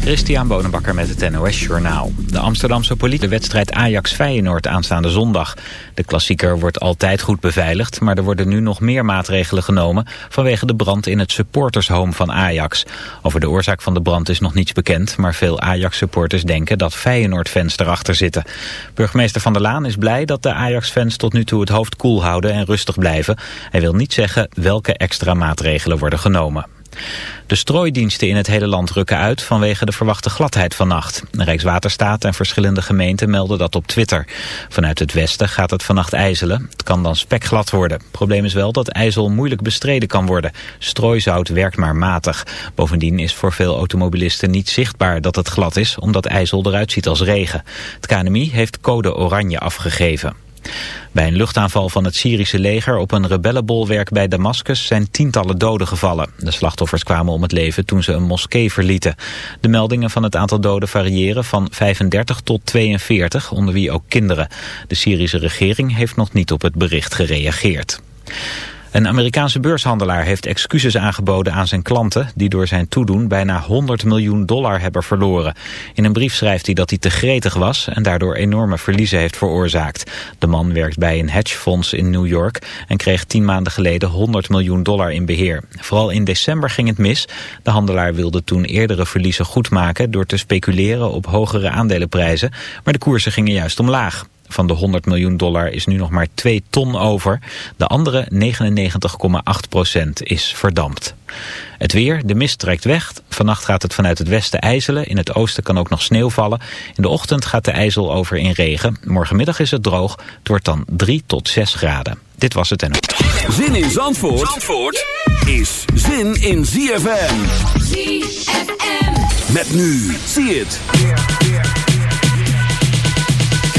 Christian Bonenbakker met het NOS Journaal. De Amsterdamse politie de wedstrijd Ajax-Feyenoord aanstaande zondag. De klassieker wordt altijd goed beveiligd, maar er worden nu nog meer maatregelen genomen vanwege de brand in het supportershome van Ajax. Over de oorzaak van de brand is nog niets bekend, maar veel Ajax-supporters denken dat Feyenoord-fans erachter zitten. Burgemeester Van der Laan is blij dat de Ajax-fans tot nu toe het hoofd koel houden en rustig blijven. Hij wil niet zeggen welke extra maatregelen worden genomen. De strooidiensten in het hele land rukken uit vanwege de verwachte gladheid vannacht. Rijkswaterstaat en verschillende gemeenten melden dat op Twitter. Vanuit het westen gaat het vannacht ijzelen. Het kan dan spekglad worden. Probleem is wel dat ijzel moeilijk bestreden kan worden. Strooizout werkt maar matig. Bovendien is voor veel automobilisten niet zichtbaar dat het glad is... omdat ijzel eruit ziet als regen. Het KNMI heeft code oranje afgegeven. Bij een luchtaanval van het Syrische leger op een rebellenbolwerk bij Damascus zijn tientallen doden gevallen. De slachtoffers kwamen om het leven toen ze een moskee verlieten. De meldingen van het aantal doden variëren van 35 tot 42, onder wie ook kinderen. De Syrische regering heeft nog niet op het bericht gereageerd. Een Amerikaanse beurshandelaar heeft excuses aangeboden aan zijn klanten... die door zijn toedoen bijna 100 miljoen dollar hebben verloren. In een brief schrijft hij dat hij te gretig was... en daardoor enorme verliezen heeft veroorzaakt. De man werkt bij een hedgefonds in New York... en kreeg tien maanden geleden 100 miljoen dollar in beheer. Vooral in december ging het mis. De handelaar wilde toen eerdere verliezen goedmaken... door te speculeren op hogere aandelenprijzen... maar de koersen gingen juist omlaag. Van de 100 miljoen dollar is nu nog maar 2 ton over. De andere 99,8 procent is verdampt. Het weer, de mist trekt weg. Vannacht gaat het vanuit het westen ijzelen. In het oosten kan ook nog sneeuw vallen. In de ochtend gaat de ijzel over in regen. Morgenmiddag is het droog. Het wordt dan 3 tot 6 graden. Dit was het en. Zin in Zandvoort, Zandvoort is zin in ZFM. ZFM. Met nu. Zie het.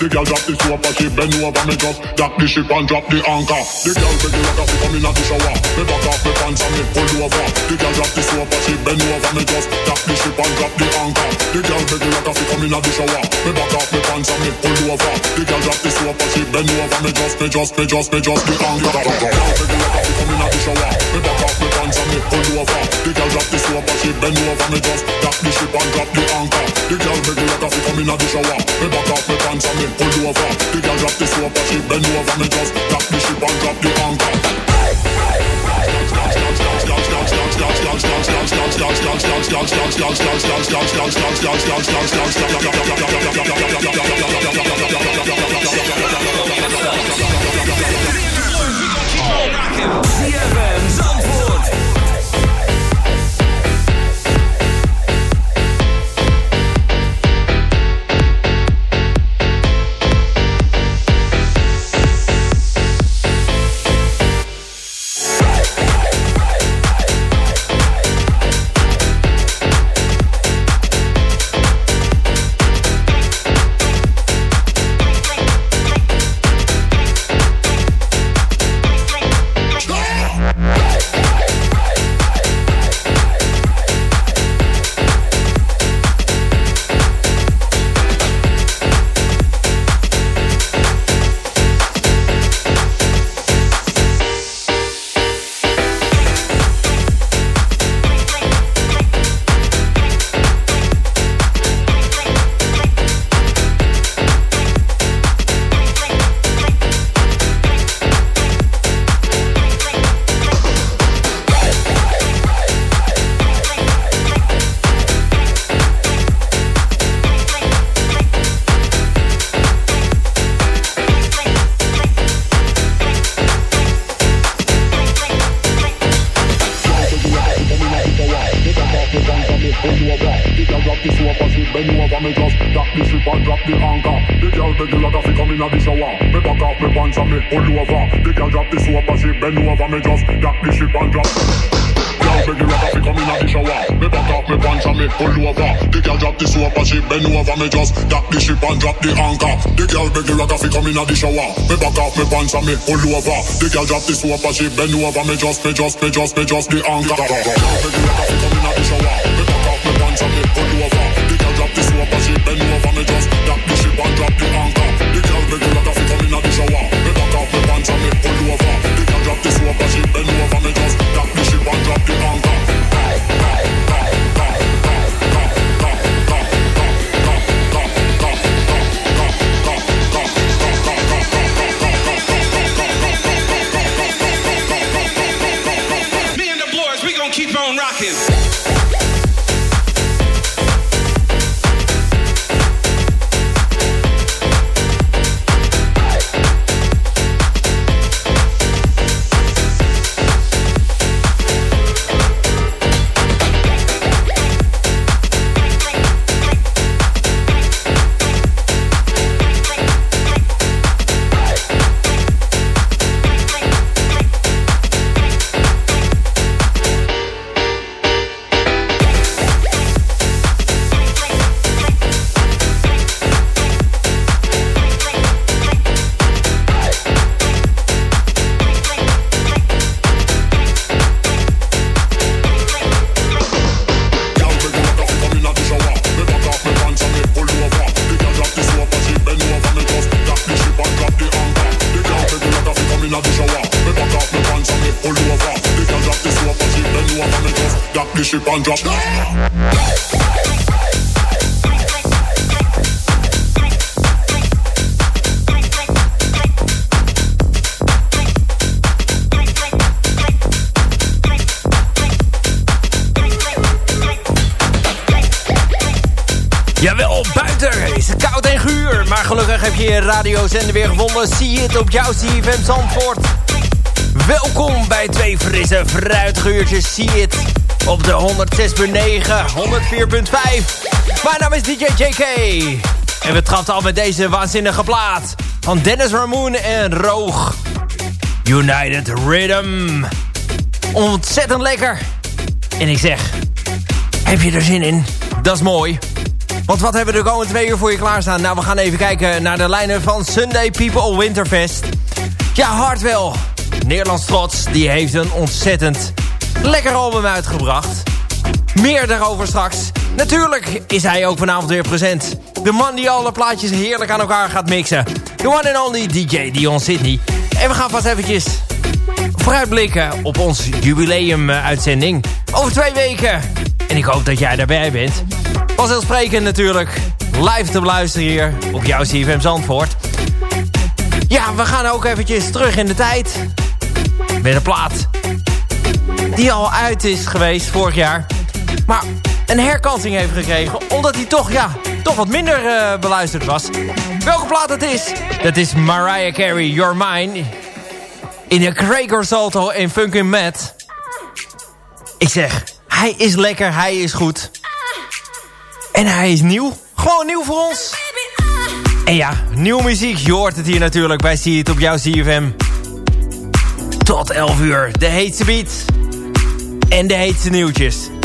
The girl drop the soap and she bend over me just Drop the ship and drop the anchor. The girl beg me like a come in the shower. Me back off me pants and me pull over. The girl drop the soap and she bend over me just Drop the ship and drop the anchor. The girl beg me like a come in the shower. Me back off me pants and me pull over. The girl drop the soap and she bend over me just Me just, me just, me just the anchor bend over me just Drop the ship and drop the anchor The girl beg me like come in the shower Me back off me pants and me pull over. The girl drop the soap and she bend over me just drop the ship and drop the anchor. Zandvoort. bend over me just drop the ship and drop the anchor. The girl beg the shower. Me off come in at the shower. Me back off me pants and me pull over. The girl drop the soap and she bend over me just drop the ship and drop the anchor. The girl regular coffee come in the shower. Me back off me pants and me pull over. The girl drop the soap and she bend over me just me just me just me just the anchor. Girl regular coffee come in the shower. Me back off me pants and me pull over. And drop. Jawel, buiten is het koud en guur. Maar gelukkig heb je je radiozender weer gevonden. Zie het op jouw CFM Zandvoort. Welkom bij twee frisse, fruitige uurtjes. Zie het op de 106.9, 104.5. Mijn naam is DJ JK. En we trapten al met deze waanzinnige plaat. Van Dennis Ramoon en Roog. United Rhythm. Ontzettend lekker. En ik zeg, heb je er zin in? Dat is mooi. Want wat hebben we de komende twee uur voor je klaarstaan? Nou, we gaan even kijken naar de lijnen van Sunday People Winterfest. Ja, Hartwell, Nederlands trots, die heeft een ontzettend lekker album uitgebracht. Meer daarover straks. Natuurlijk is hij ook vanavond weer present. De man die alle plaatjes heerlijk aan elkaar gaat mixen. The one and only DJ Dion Sydney. En we gaan vast eventjes vooruitblikken op ons jubileum-uitzending. Over twee weken. En ik hoop dat jij daarbij bent. Vanzelfsprekend natuurlijk live te beluisteren hier op jouw CFM Zandvoort. Ja, we gaan ook eventjes terug in de tijd. Met een plaat die al uit is geweest vorig jaar. Maar een herkansing heeft gekregen. Omdat hij toch, ja, toch wat minder eh, beluisterd was. Welke plaat het is? Dat is Mariah Carey, Your Mine. In de Craig Salto en Funkin' Matt. Ik zeg, hij is lekker, hij is goed. En hij is nieuw. Gewoon nieuw voor ons. En ja, nieuwe muziek. Je hoort het hier natuurlijk bij See It op jouw CFM. Tot 11 uur. De heetste beat. En de heetste nieuwtjes.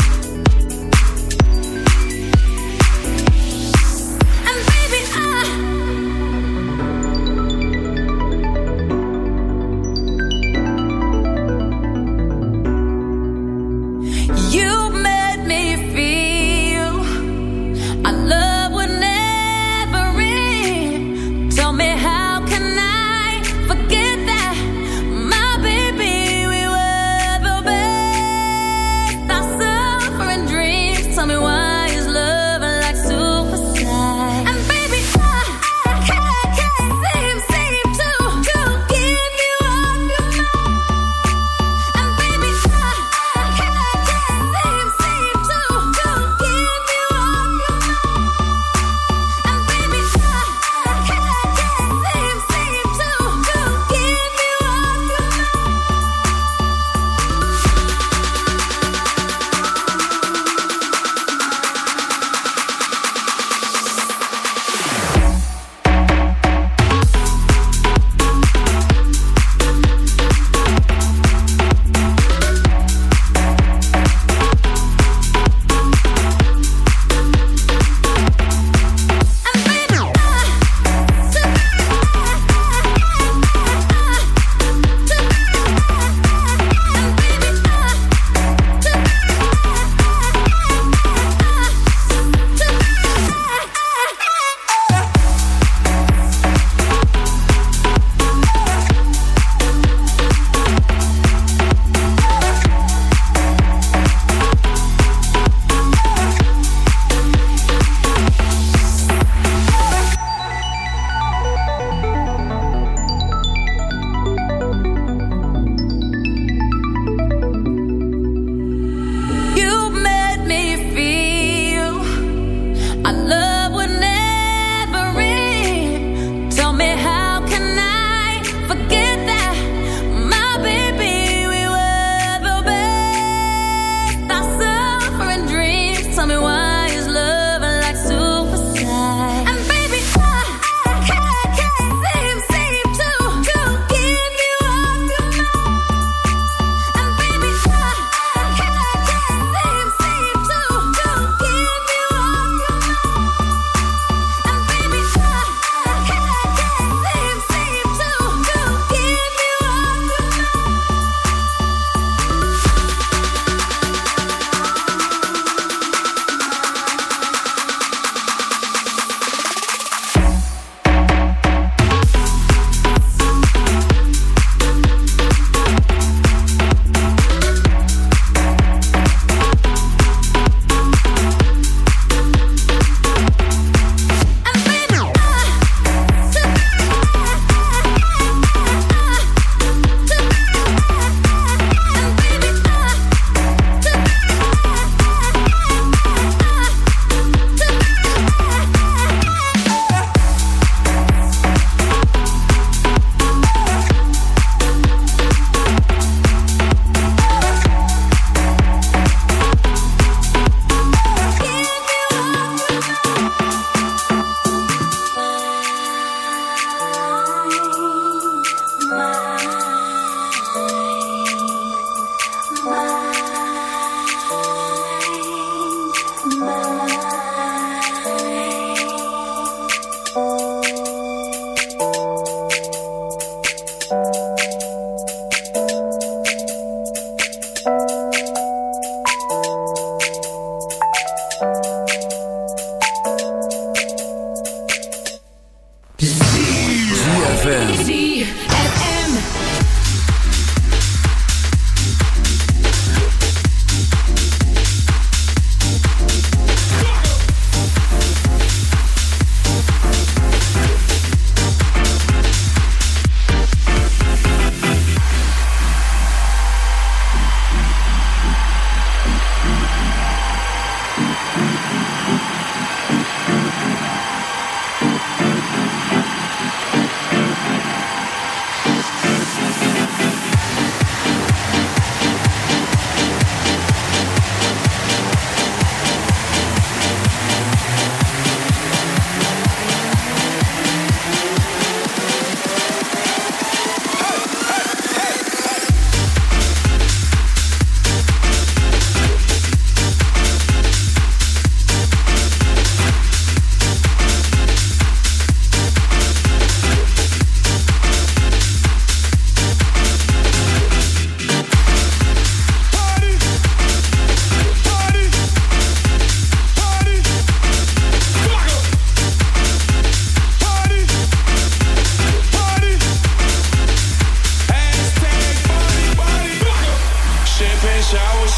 Showers,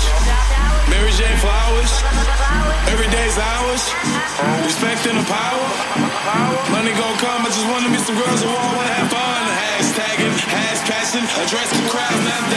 Mary Jane flowers. Every day's ours. Respecting the power. Money gon' come. I just wanna meet some girls who all wanna have fun. Hashtagging, hash passion. Address the crowd, not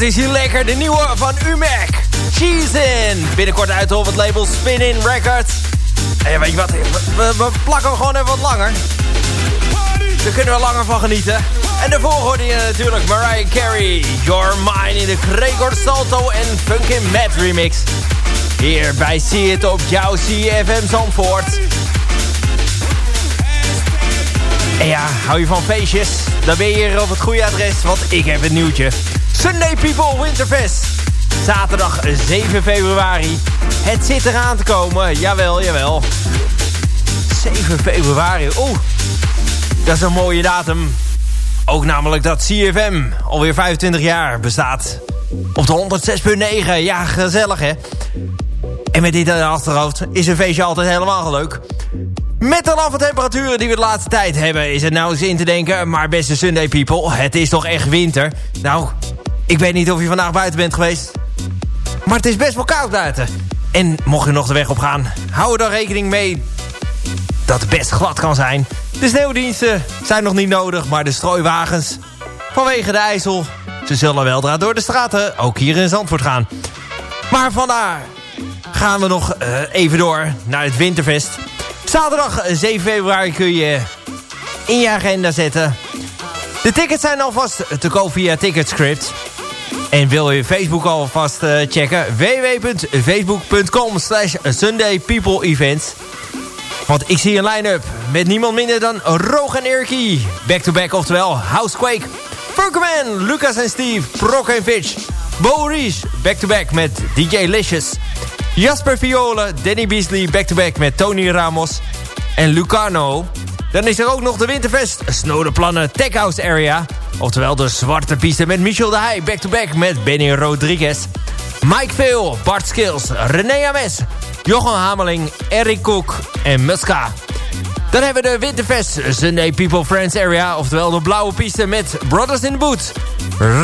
wat is hier lekker. De nieuwe van UMAC. Cheese in. Binnenkort uit op het label Spin In Records. En ja, weet je wat? We, plakken gewoon even wat langer. Daar kunnen we langer van genieten. En daarvoor hoorde je natuurlijk Mariah Carey. Your Mine in de Gregor Salto en Funkin' Mad remix. Hier bij See It op jouw CFM Zandvoort. En ja, hou je van feestjes? Dan ben je hier op het goede adres, want ik heb het nieuwtje. Sunday People Winterfest. Zaterdag 7 februari. Het zit eraan te komen. Jawel, jawel. 7 februari. Oeh, dat is een mooie datum. Ook namelijk dat CFM alweer 25 jaar bestaat. Op de 106.9. Ja, gezellig hè. En met dit in achterhoofd is een feestje altijd helemaal leuk. Met de laffe temperaturen die we de laatste tijd hebben... is het nou eens in te denken... maar beste Sunday people, het is toch echt winter? Nou, ik weet niet of je vandaag buiten bent geweest... maar het is best wel koud buiten. En mocht je nog de weg op gaan... hou er dan rekening mee dat het best glad kan zijn. De sneeuwdiensten zijn nog niet nodig... maar de strooiwagens vanwege de IJssel... ze zullen weldra door de straten, ook hier in Zandvoort gaan. Maar vandaar gaan we nog eh, even door naar het Winterfest... Zaterdag 7 februari kun je in je agenda zetten. De tickets zijn alvast te koop via Ticketscript. En wil je Facebook alvast eh, checken? www.facebook.com slash sundaypeopleevents Want ik zie een line-up met niemand minder dan Roog en Erky. Back-to-back, oftewel Housequake. Funkerman, Lucas en Steve, Prok en Fitch. Bo back-to-back met DJ Licious. Jasper Viola, Danny Beasley back-to-back met Tony Ramos en Lucano. Dan is er ook nog de Winterfest Snode Plannen Tech House Area. Oftewel de zwarte piste met Michel de Heij back-to-back met Benny Rodriguez. Mike Veel, Bart Skills, René Ames, Johan Hameling, Eric Koek en Muska. Dan hebben we de Winterfest Sunday People Friends Area. Oftewel de blauwe piste met Brothers in the Boot.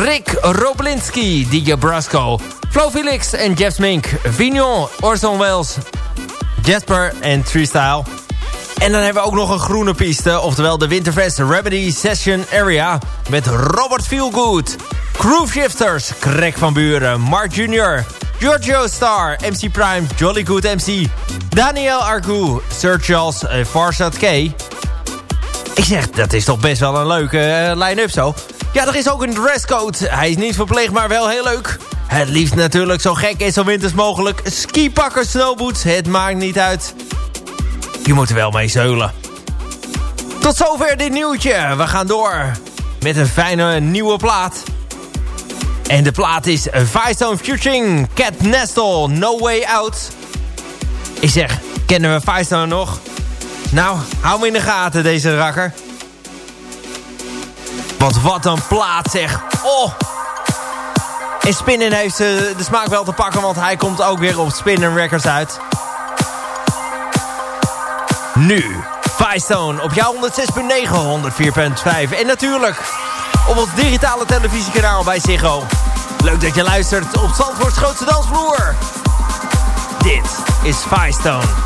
Rick Roblinski, DJ Brasco. Flo Felix en Jeff Smink. Vignon, Orson Welles. Jasper en Freestyle. En dan hebben we ook nog een groene piste. Oftewel de Winterfest Remedy Session Area. Met Robert Feelgood. Groove Shifters. Krek van Buren. Mark Jr. Giorgio Star. MC Prime. Jolly Good MC. Daniel Argu. Sir Charles uh, K. Ik zeg, dat is toch best wel een leuke eh, line-up zo. Ja, er is ook een dresscode. Hij is niet verplicht, maar wel heel leuk. Het liefst natuurlijk zo gek en zo winters mogelijk. Skipakkers, snowboots, het maakt niet uit. Je moet er wel mee zeulen. Tot zover dit nieuwtje. We gaan door met een fijne nieuwe plaat. En de plaat is Firestone Futuring Cat Nestle No Way Out. Ik zeg, kennen we Firestone nog? Nou, hou me in de gaten deze rakker. Want wat een plaat zeg. Oh! En Spinnen heeft de smaak wel te pakken, want hij komt ook weer op Spinnen Records uit. Nu, Firestone op jouw 106.9, 104.5 en natuurlijk op ons digitale televisiekanaal bij Ziggo. Leuk dat je luistert op Zandvoorts grootste dansvloer. Dit is Firestone.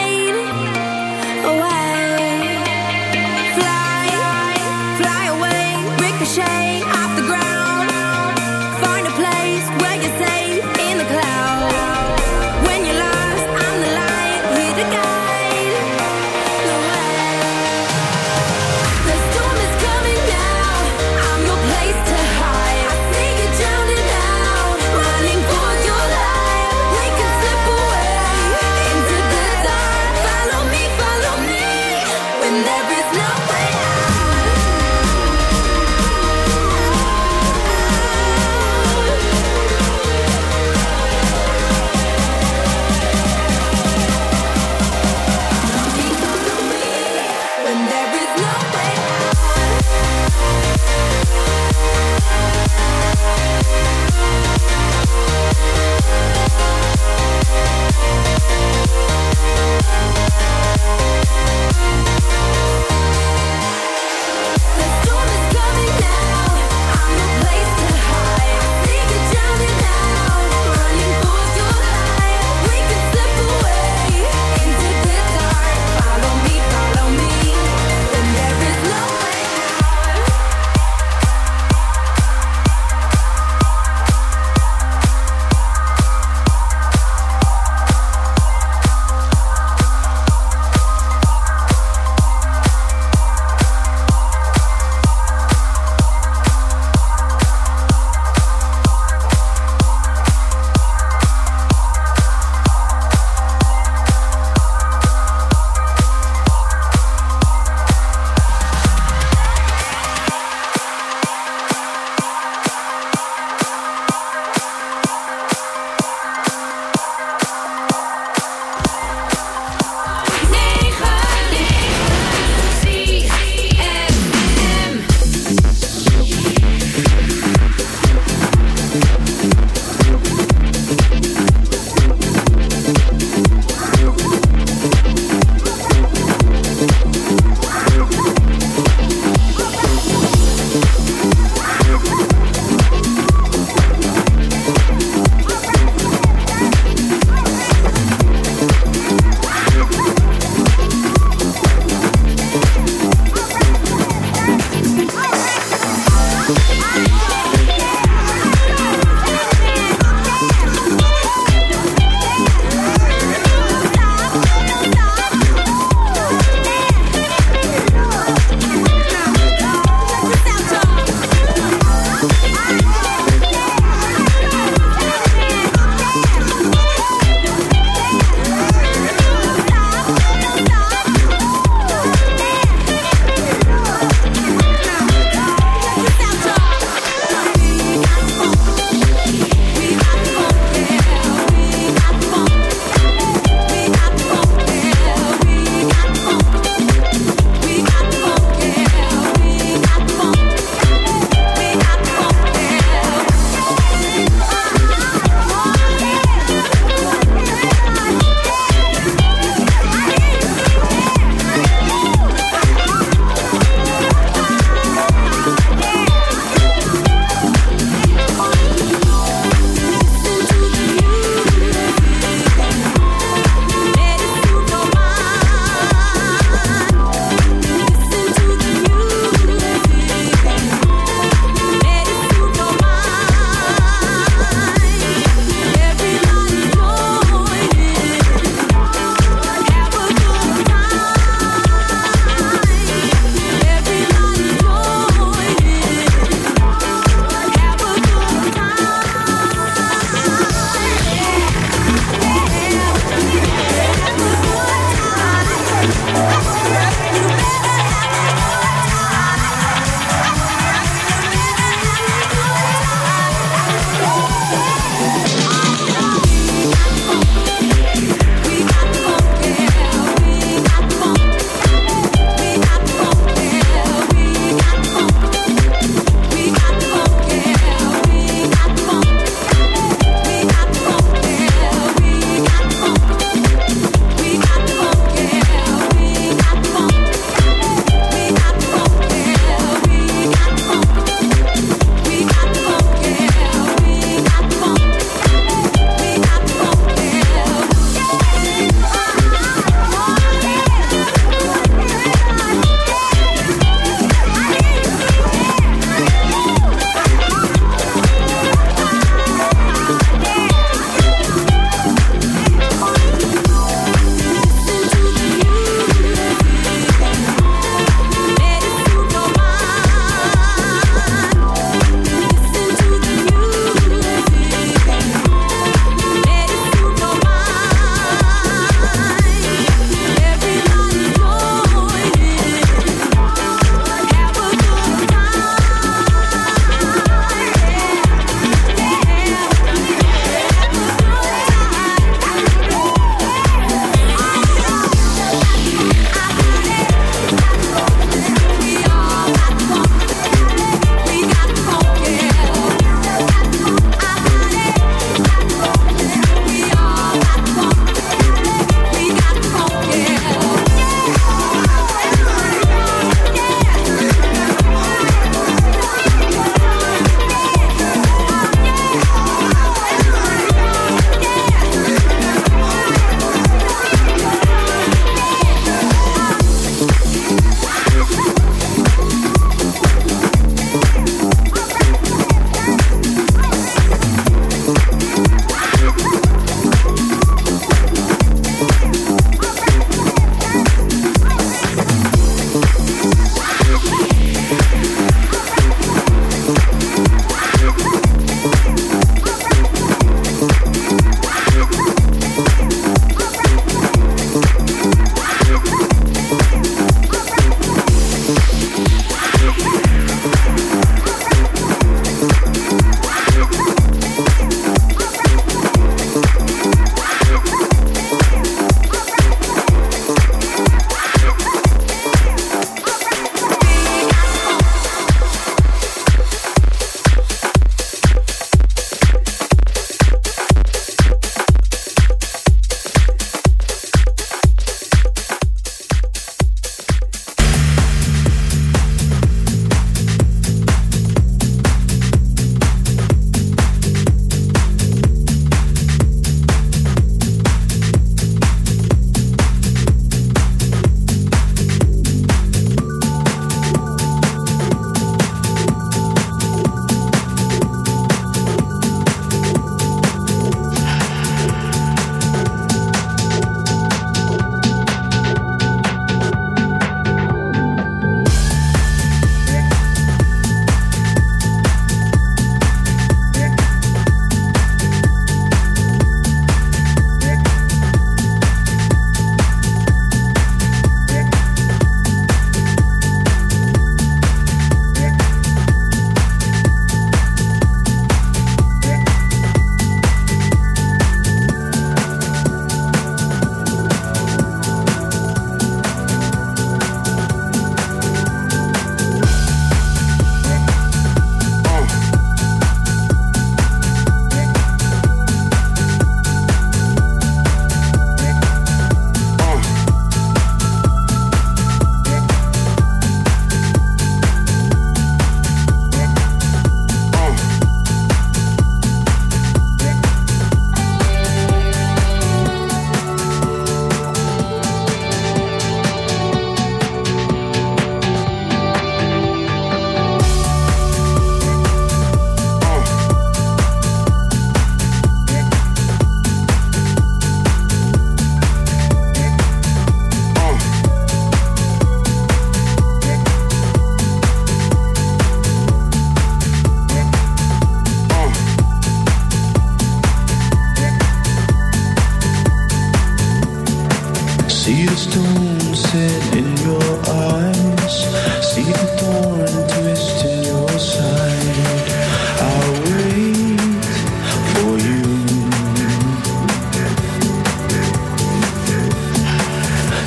Música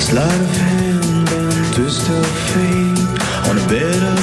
Sleight of hand and twist of fate. On a bed of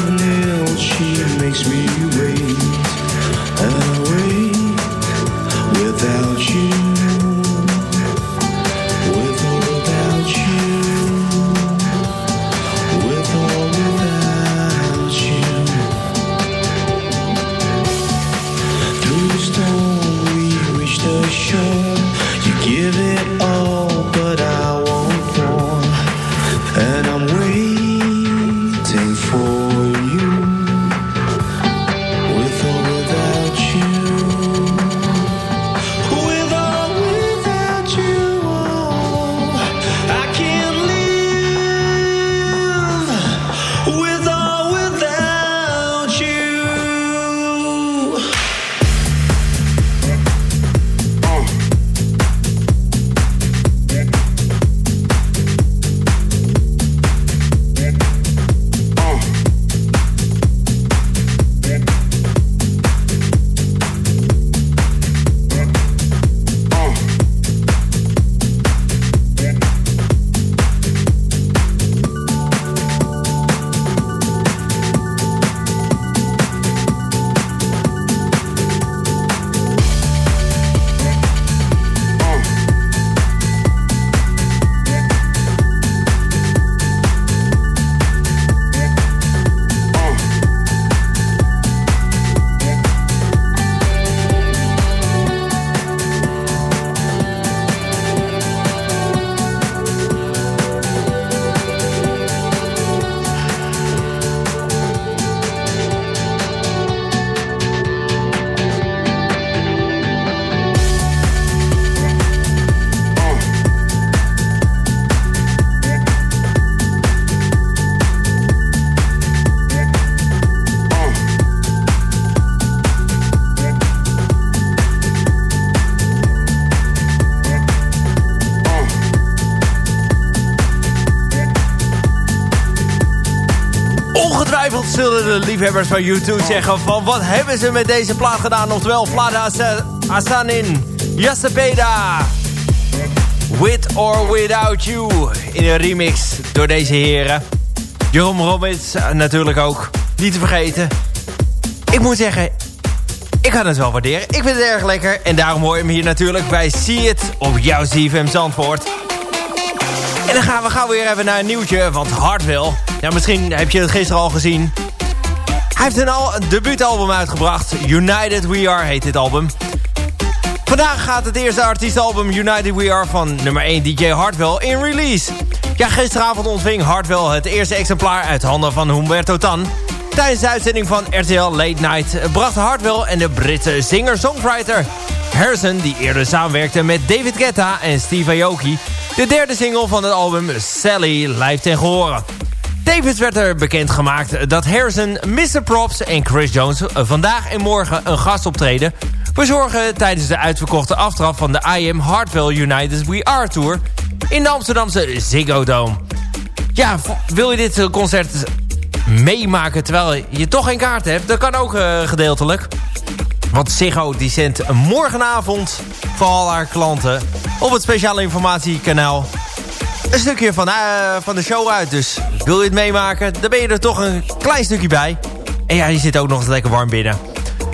liefhebbers van YouTube zeggen van... wat hebben ze met deze plaat gedaan? Oftewel, Plada Asanin, Yasapeda. With or Without You. In een remix door deze heren. Jerome Robbins eh, natuurlijk ook. Niet te vergeten. Ik moet zeggen, ik kan het wel waarderen. Ik vind het erg lekker. En daarom hoor je hem hier natuurlijk bij See It op jouw ZFM Zandvoort. En dan gaan we gauw weer even naar een nieuwtje. Want Hardwell, ja, misschien heb je het gisteren al gezien. Hij heeft een, al, debuutalbum uitgebracht. United We Are heet dit album. Vandaag gaat het eerste artiestalbum United We Are van nummer 1 DJ Hardwell in release. Ja, gisteravond ontving Hardwell het eerste exemplaar uit handen van Humberto Tan. Tijdens de uitzending van RTL Late Night brachten Hardwell en de Britse singer-songwriter Harrison... die eerder samenwerkte met David Guetta en Steve Aoki... de derde single van het album Sally live ten gehore. Tevens werd er bekendgemaakt dat Harrison, Mr. Props en Chris Jones... vandaag en morgen een gastoptreden verzorgen tijdens de uitverkochte aftrap van de I Am Hardwell United We Are Tour in de Amsterdamse Ziggo Dome. Ja, wil je dit concert meemaken terwijl je toch geen kaart hebt? Dat kan ook uh, gedeeltelijk. Want Ziggo die zendt morgenavond voor al haar klanten op het speciale informatiekanaal een stukje van, uh, van de show uit. Dus wil je het meemaken, dan ben je er toch een klein stukje bij. En ja, je zit ook nog eens lekker warm binnen.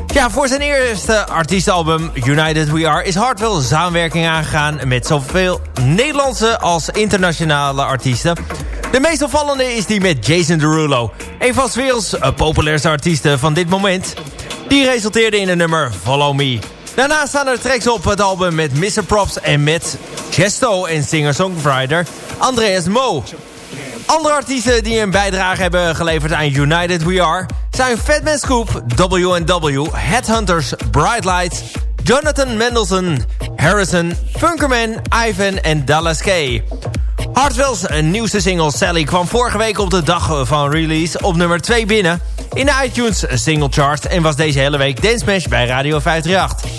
Ja, voor zijn eerste artiestalbum United We Are... is Hardwell samenwerking aangegaan met zoveel Nederlandse als internationale artiesten. De meest opvallende is die met Jason Derulo. Een van werelds populairste artiesten van dit moment. Die resulteerde in een nummer Follow Me. Daarnaast staan er tracks op het album met Mr. Props en met Chesto en singer-songwriter Andreas Mo. Andere artiesten die een bijdrage hebben geleverd aan United We Are... zijn Fatman Scoop, W&W, Headhunters, Bright Lights... Jonathan Mendelssohn, Harrison, Funkerman, Ivan en Dallas K. Hardwell's nieuwste single Sally kwam vorige week op de dag van release op nummer 2 binnen... in de iTunes single chart en was deze hele week Dance Smash bij Radio 538.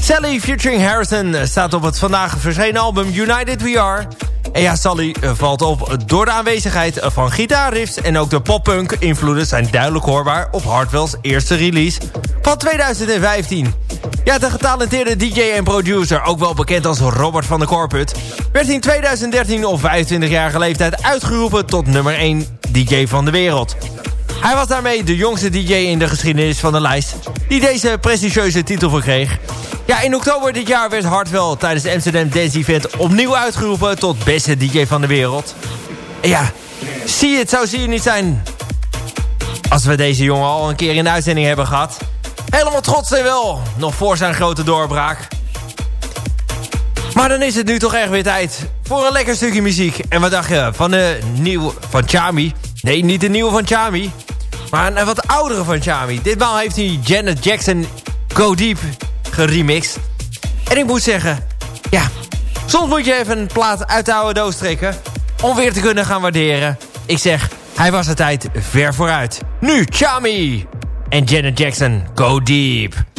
Sally featuring Harrison staat op het vandaag verschenen album United We Are... En ja, Sally eh, valt op door de aanwezigheid van gitaarriffs... en ook de poppunk-invloeden zijn duidelijk hoorbaar... op Hardwell's eerste release van 2015. Ja, de getalenteerde DJ en producer, ook wel bekend als Robert van der Corput... werd in 2013 op 25-jarige leeftijd uitgeroepen tot nummer 1 DJ van de wereld. Hij was daarmee de jongste DJ in de geschiedenis van de lijst... die deze prestigieuze titel verkreeg. Ja, in oktober dit jaar werd Hartwell tijdens de Amsterdam Dance Event... opnieuw uitgeroepen tot beste DJ van de wereld. En ja, zie je, het zou zie je niet zijn... als we deze jongen al een keer in de uitzending hebben gehad... Helemaal trots zijn wel, nog voor zijn grote doorbraak. Maar dan is het nu toch echt weer tijd voor een lekker stukje muziek. En wat dacht je van de nieuwe van Chami? Nee, niet de nieuwe van Chami. Maar een wat oudere van Chami. Ditmaal heeft hij Janet Jackson Go Deep geremixed. En ik moet zeggen, ja, soms moet je even een plaat uit de oude doos trekken... om weer te kunnen gaan waarderen. Ik zeg, hij was de tijd ver vooruit. Nu, Chami! En Janet Jackson, Go Deep.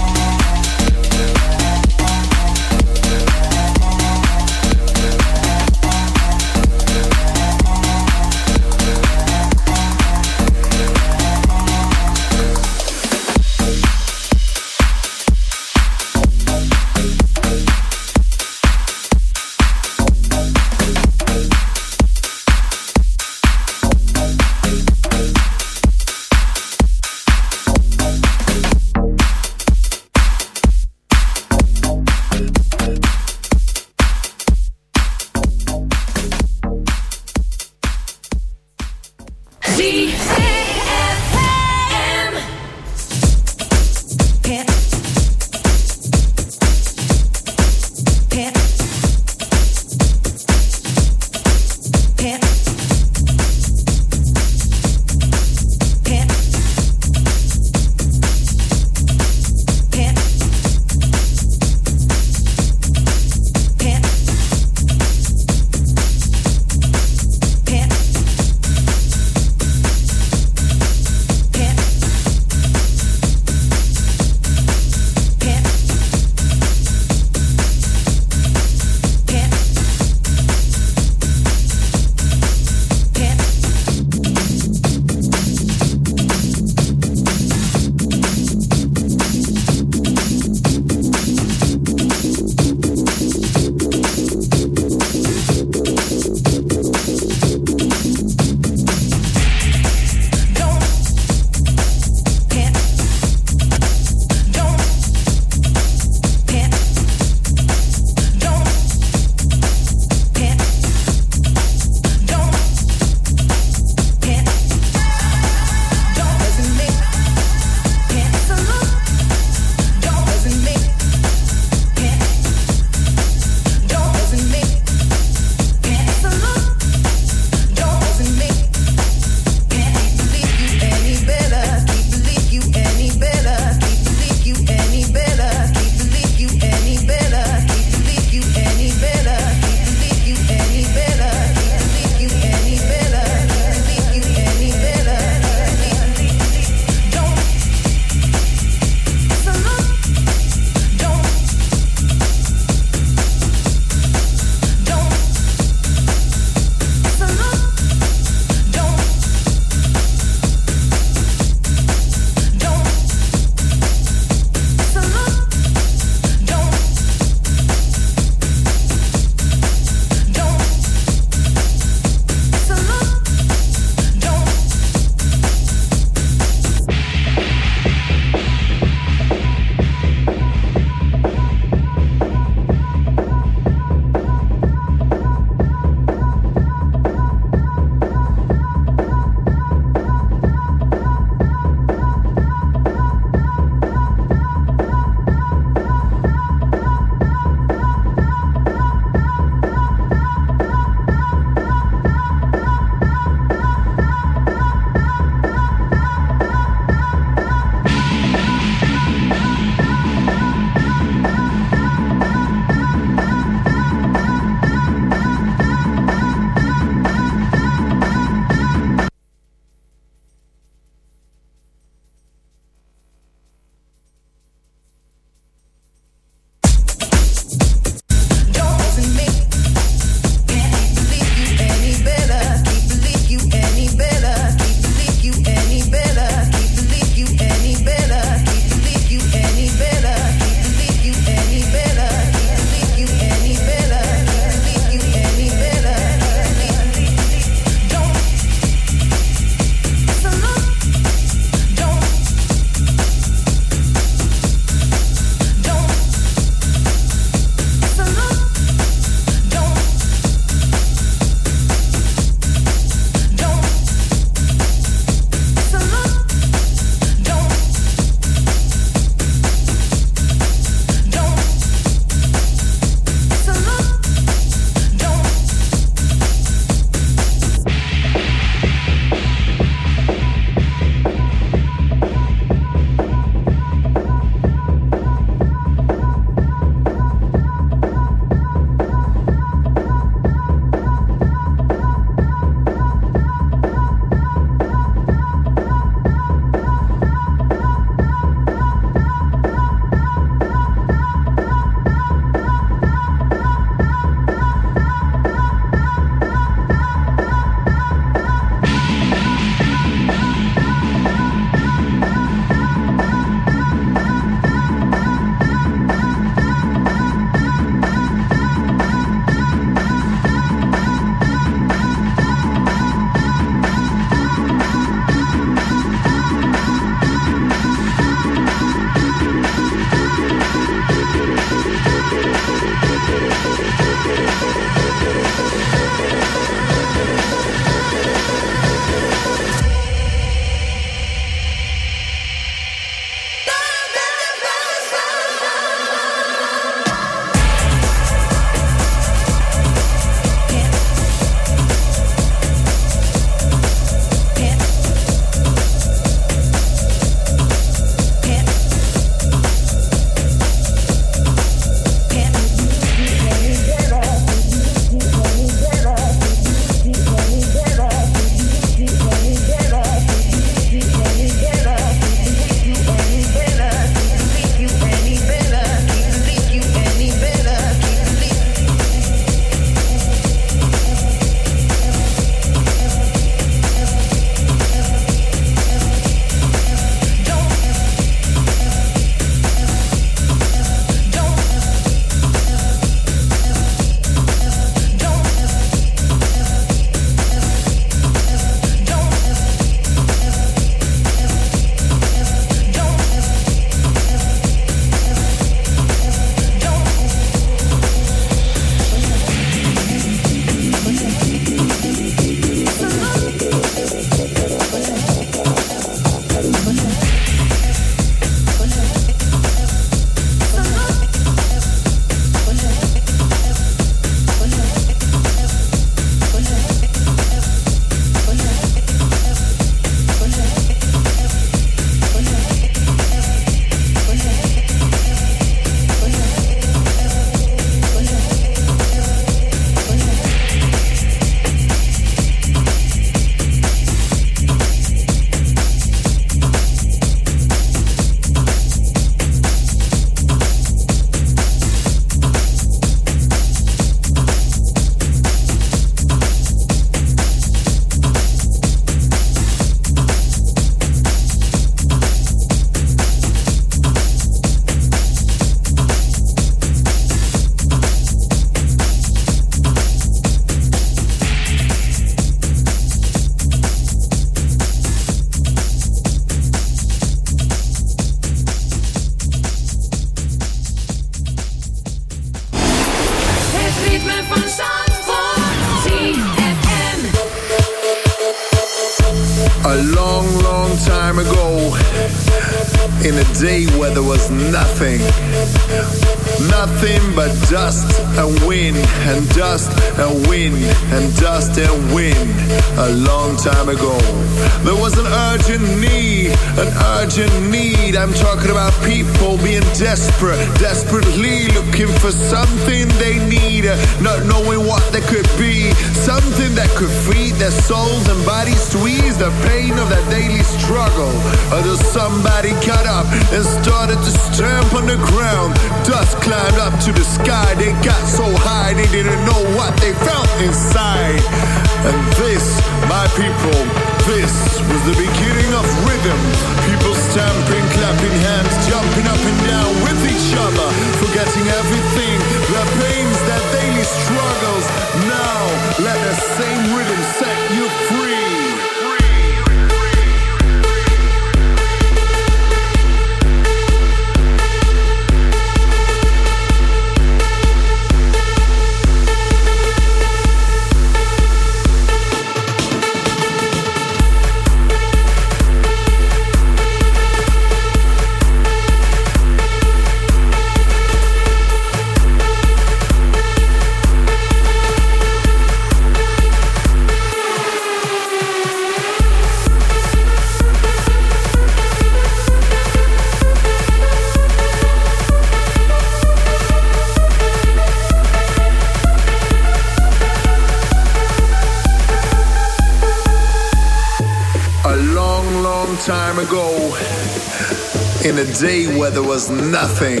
Where there was nothing.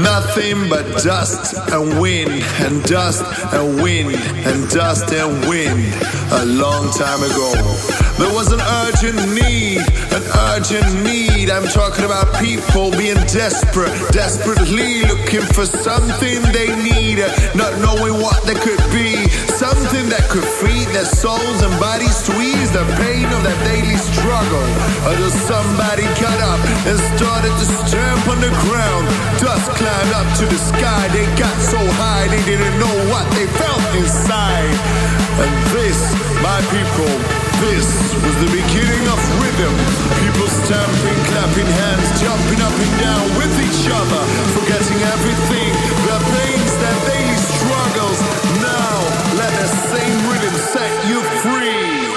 Nothing but dust and wind and dust and wind and dust and wind. A long time ago, there was an urgent need, urgent need. I'm talking about people being desperate, desperately looking for something they need, not knowing what they could be. Something that could free their souls and bodies to ease the pain of their daily struggle. Until somebody got up and started to stamp on the ground. Dust climbed up to the sky. They got so high they didn't know what they felt inside. And this, my people, this was the beginning of rhythm. People stamping, clapping hands, jumping up and down with each other, forgetting everything, their pains, their daily struggles. Now, let the same rhythm set you free.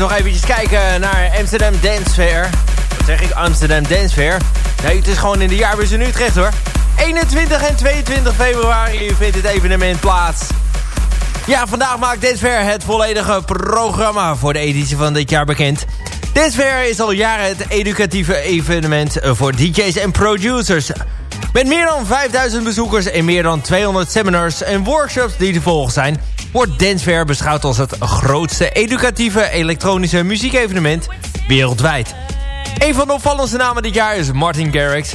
Nog eventjes kijken naar Amsterdam Dance Fair. Wat zeg ik, Amsterdam Dance Fair? Nee, het is gewoon in de jaarbus in Utrecht hoor. 21 en 22 februari vindt het evenement plaats. Ja, vandaag maakt Dance Fair het volledige programma voor de editie van dit jaar bekend. Dance Fair is al jaren het educatieve evenement voor DJ's en producers. Met meer dan 5000 bezoekers en meer dan 200 seminars en workshops die te volgen zijn... wordt Dance Fair beschouwd als het grootste educatieve elektronische muziekevenement wereldwijd. Een van de opvallendste namen dit jaar is Martin Garrix...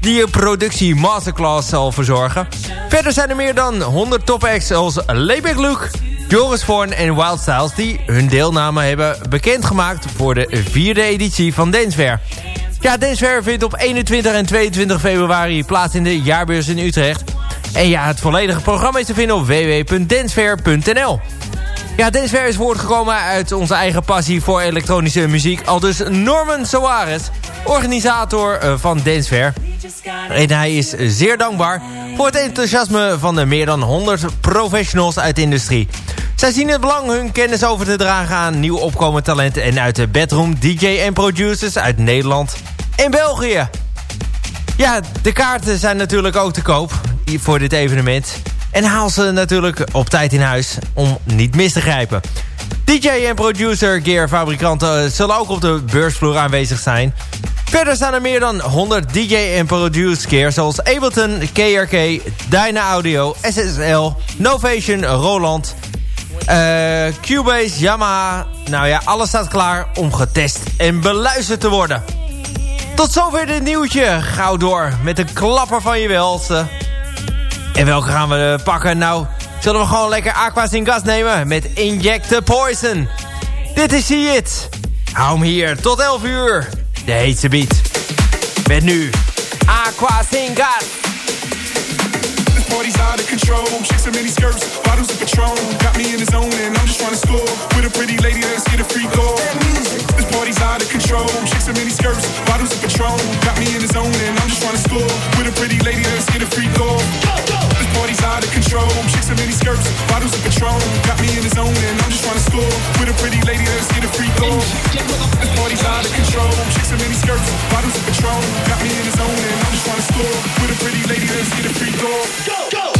die een productie masterclass zal verzorgen. Verder zijn er meer dan 100 top acts zoals Layback Luke... Joris Voorn en Wild Styles die hun deelname hebben bekendgemaakt voor de vierde editie van Dance Fair. Ja, Dance Fair vindt op 21 en 22 februari plaats in de jaarbeurs in Utrecht. En ja, het volledige programma is te vinden op www.dancefair.nl. Ja, Dance Fair is voortgekomen uit onze eigen passie voor elektronische muziek. Al dus Norman Soares, organisator eh, van Dance Fair. En hij is zeer dankbaar voor het enthousiasme van de meer dan 100 professionals uit de industrie. Zij zien het belang hun kennis over te dragen aan nieuw opkomend talenten... en uit de bedroom DJ en producers uit Nederland en België. Ja, de kaarten zijn natuurlijk ook te koop voor dit evenement. En haal ze natuurlijk op tijd in huis om niet mis te grijpen. DJ en producer gear fabrikanten zullen ook op de beursvloer aanwezig zijn. Verder staan er meer dan 100 DJ en produce gear zoals Ableton, KRK, Dyna Audio, SSL, Novation, Roland, uh, Cubase, Yamaha. Nou ja, alles staat klaar om getest en beluisterd te worden. Tot zover dit nieuwtje. Gauw door met een klapper van je welste. En welke gaan we pakken? Nou, zullen we gewoon lekker Aqua's in gas nemen met Inject the Poison. Dit is See It. Hou hem hier tot 11 uur. De heetste beat. Met nu Aqua's in gas. Party's out of control, chicks in mini skirts, bottles of Patron Got me in the zone and I'm just trying to score With a pretty lady that's here to free goal This party's out of control, chicks in mini skirts, bottles of Patron Got me in the zone and I'm just trying to score With a pretty lady that's here to free goal 40s out of control. Chicks in mini skirts, bottles of Patron. Got me in the zone and I'm just trying to score. With a pretty lady, let's get a free throw. This party's out of control. Chicks in mini skirts, bottles of Patron. Got me in the zone and I'm just trying to score. With a pretty lady, let's get a free throw. Go, go!